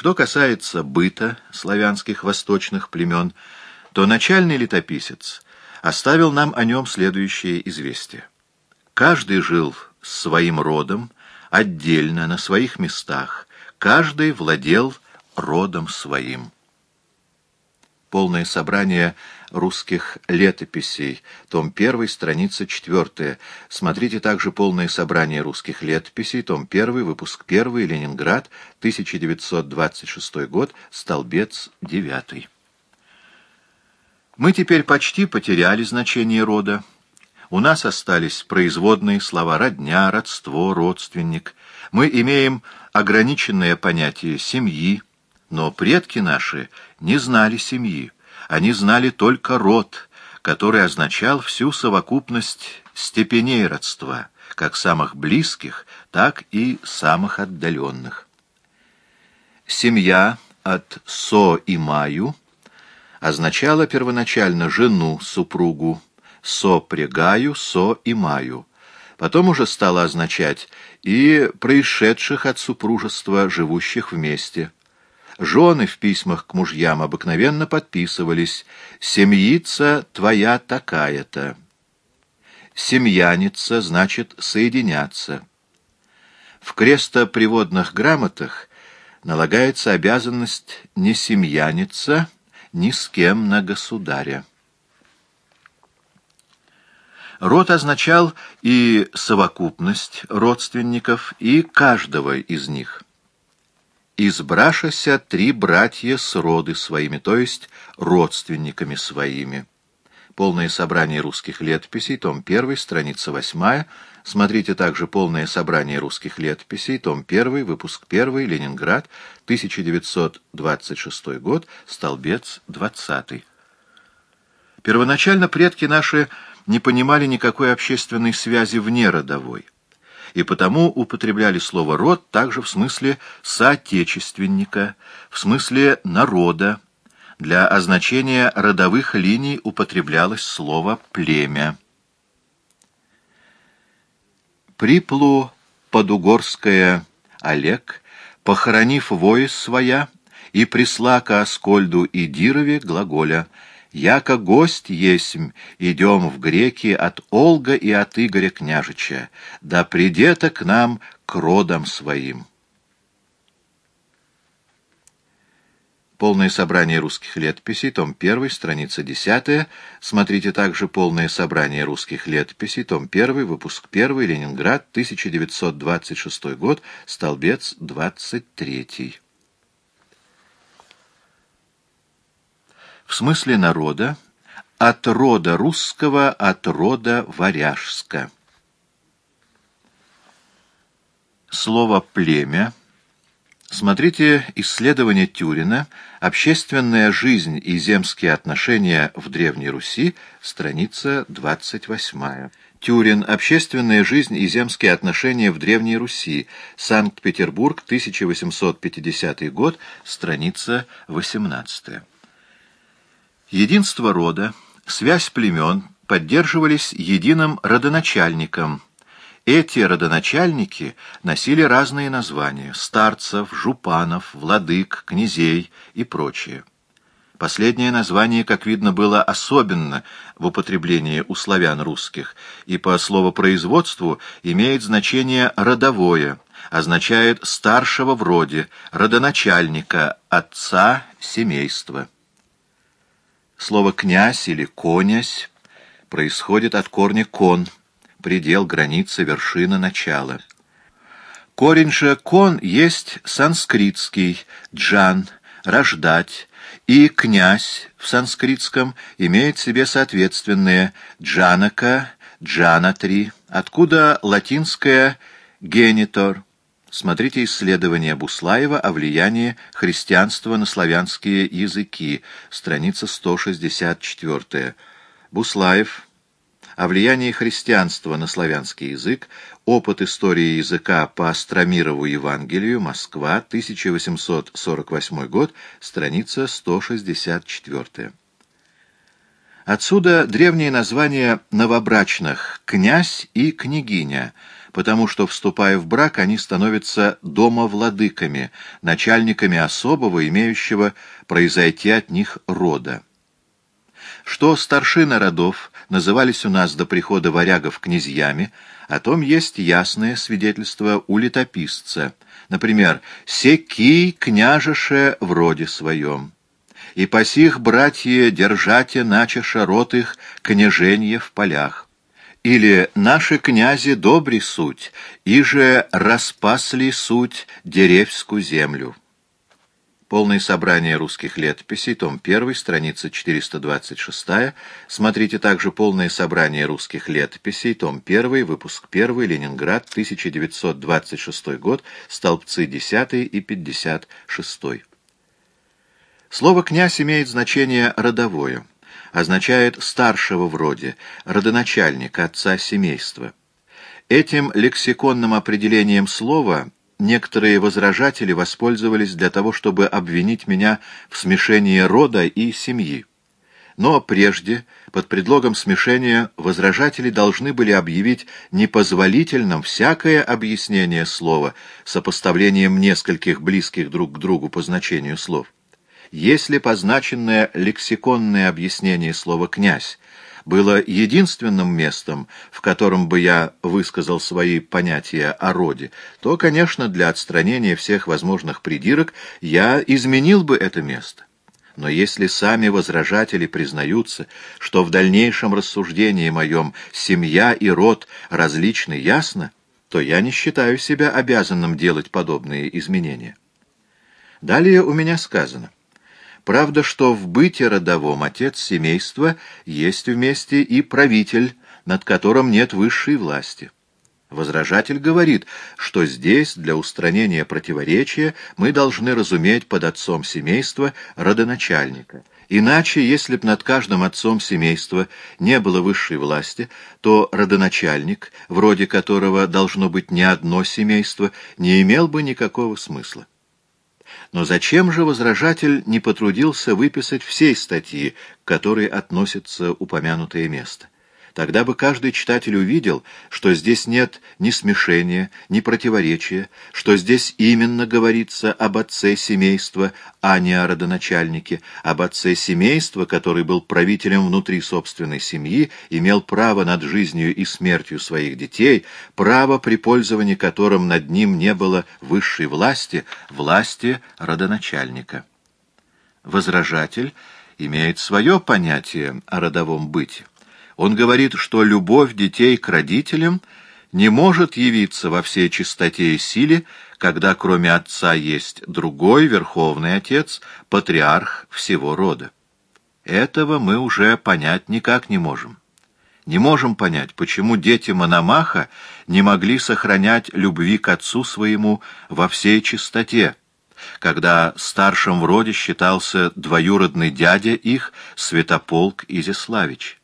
Что касается быта славянских восточных племен, то начальный летописец оставил нам о нем следующее известие. Каждый жил своим родом, отдельно, на своих местах, каждый владел родом своим. Полное собрание русских летописей, том 1, страница 4. Смотрите также полное собрание русских летописей, том 1, выпуск 1, Ленинград, 1926 год, столбец 9. Мы теперь почти потеряли значение рода. У нас остались производные слова «родня», «родство», «родственник». Мы имеем ограниченное понятие «семьи», но предки наши не знали семьи, они знали только род, который означал всю совокупность степеней родства, как самых близких, так и самых отдаленных. Семья от «со» и «маю» означала первоначально жену, супругу, «со-прегаю», «со» и «маю», потом уже стала означать и происшедших от супружества, живущих вместе – Жены в письмах к мужьям обыкновенно подписывались «семьица твоя такая-то». «Семьяница» значит «соединяться». В крестоприводных грамотах налагается обязанность не семьяница ни с кем на государя. Род означал и совокупность родственников, и каждого из них – избрашася три братья с роды своими, то есть родственниками своими. Полное собрание русских летописей, том 1, страница 8. Смотрите также полное собрание русских летописей, том 1, выпуск 1, Ленинград, 1926 год, столбец 20. Первоначально предки наши не понимали никакой общественной связи вне родовой и потому употребляли слово «род» также в смысле «соотечественника», в смысле «народа». Для означения родовых линий употреблялось слово «племя». Приплу подугорская Олег, похоронив воис своя, и присла к Аскольду и Дирове глаголя — Яко гость есмь, идем в греки от Олга и от Игоря княжича, да придета к нам к родам своим. Полное собрание русских летописей, том 1, страница 10. Смотрите также полное собрание русских летописей, том 1, выпуск 1, Ленинград, 1926 год, столбец 23. В смысле народа, от рода русского, от рода варяжска. Слово «племя» Смотрите исследование Тюрина «Общественная жизнь и земские отношения в Древней Руси», страница 28. Тюрин «Общественная жизнь и земские отношения в Древней Руси», Санкт-Петербург, 1850 год, страница 18. Единство рода, связь племен поддерживались единым родоначальником. Эти родоначальники носили разные названия – старцев, жупанов, владык, князей и прочее. Последнее название, как видно, было особенно в употреблении у славян русских, и по словопроизводству имеет значение «родовое», означает «старшего в роде», «родоначальника», «отца семейства». Слово «князь» или «конясь» происходит от корня «кон», предел, граница, вершина, начало. Корень же «кон» есть санскритский «джан», «рождать», и «князь» в санскритском имеет себе соответственные «джанака», «джанатри», откуда латинское «генитор», Смотрите исследование Буслаева о влиянии христианства на славянские языки, страница 164. Буслаев о влиянии христианства на славянский язык, опыт истории языка по Астромирову Евангелию, Москва, 1848 год, страница 164. Отсюда древние названия новобрачных «князь» и «княгиня», потому что, вступая в брак, они становятся домовладыками, начальниками особого, имеющего произойти от них рода. Что старшины родов назывались у нас до прихода варягов князьями, о том есть ясное свидетельство у летописца. Например, «Секий княжеше в роде своем» и по сих, братья, держате начаша рот их княженье в полях. Или «Наши князи добри суть, и же распасли суть деревскую землю». Полное собрание русских летописей, том 1, страница 426. Смотрите также полное собрание русских летописей, том 1, выпуск 1, Ленинград, 1926 год, столбцы 10 и 56. Слово «князь» имеет значение родовое, означает старшего в роде, родоначальника, отца семейства. Этим лексиконным определением слова некоторые возражатели воспользовались для того, чтобы обвинить меня в смешении рода и семьи. Но прежде, под предлогом смешения, возражатели должны были объявить непозволительным всякое объяснение слова сопоставлением нескольких близких друг к другу по значению слов. Если позначенное лексиконное объяснение слова «князь» было единственным местом, в котором бы я высказал свои понятия о роде, то, конечно, для отстранения всех возможных придирок я изменил бы это место. Но если сами возражатели признаются, что в дальнейшем рассуждении моем семья и род различны ясно, то я не считаю себя обязанным делать подобные изменения. Далее у меня сказано — Правда, что в быте родовом отец семейства есть вместе и правитель, над которым нет высшей власти. Возражатель говорит, что здесь для устранения противоречия мы должны разуметь под отцом семейства родоначальника. Иначе, если б над каждым отцом семейства не было высшей власти, то родоначальник, вроде которого должно быть не одно семейство, не имел бы никакого смысла. Но зачем же возражатель не потрудился выписать всей статьи, к которой относится упомянутое место? Тогда бы каждый читатель увидел, что здесь нет ни смешения, ни противоречия, что здесь именно говорится об отце семейства, а не о родоначальнике, об отце семейства, который был правителем внутри собственной семьи, имел право над жизнью и смертью своих детей, право, при пользовании которым над ним не было высшей власти, власти родоначальника. Возражатель имеет свое понятие о родовом быте. Он говорит, что любовь детей к родителям не может явиться во всей чистоте и силе, когда кроме отца есть другой верховный отец, патриарх всего рода. Этого мы уже понять никак не можем. Не можем понять, почему дети Мономаха не могли сохранять любви к отцу своему во всей чистоте, когда старшим в роде считался двоюродный дядя их, Святополк Изяславич.